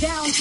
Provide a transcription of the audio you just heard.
down.